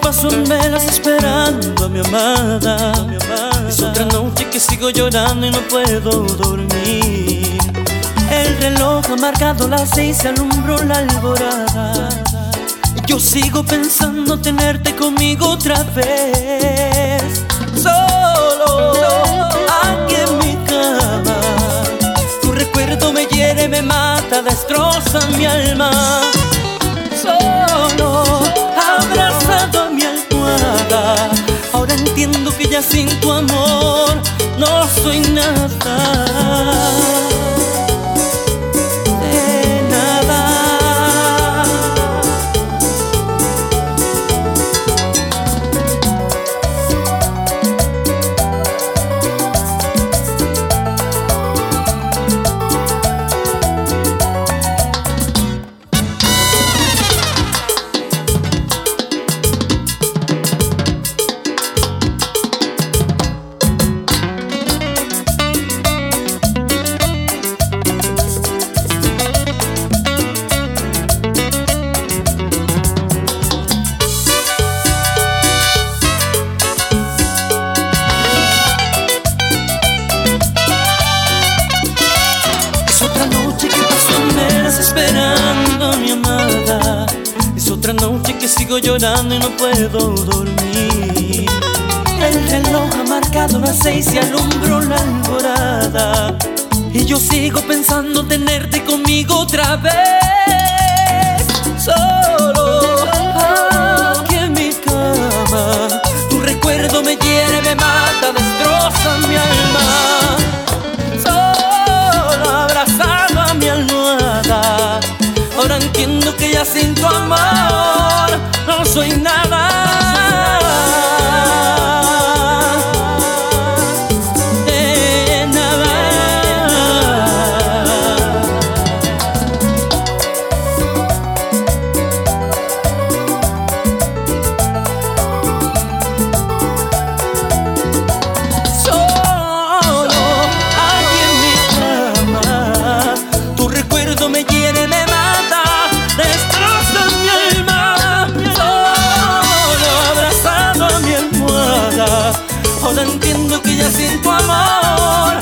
pasan velas esperando a mi amada. Es otra noche que sigo llorando y no puedo dormir. El reloj ha marcado las seis y alumbró la alborada. Yo sigo pensando tenerte conmigo otra vez. Solo aquí en mi cama. Tu recuerdo me hiere, me mata, destroza mi alma. Sin tu amor no soy nada. Sigo llorando y no puedo dormir. El reloj ha marcado las seis y alumbró la alborada. Y yo sigo pensando tenerte conmigo otra vez. Que ya sin tu amor no soy nada. Ahora entiendo que ya siento amor.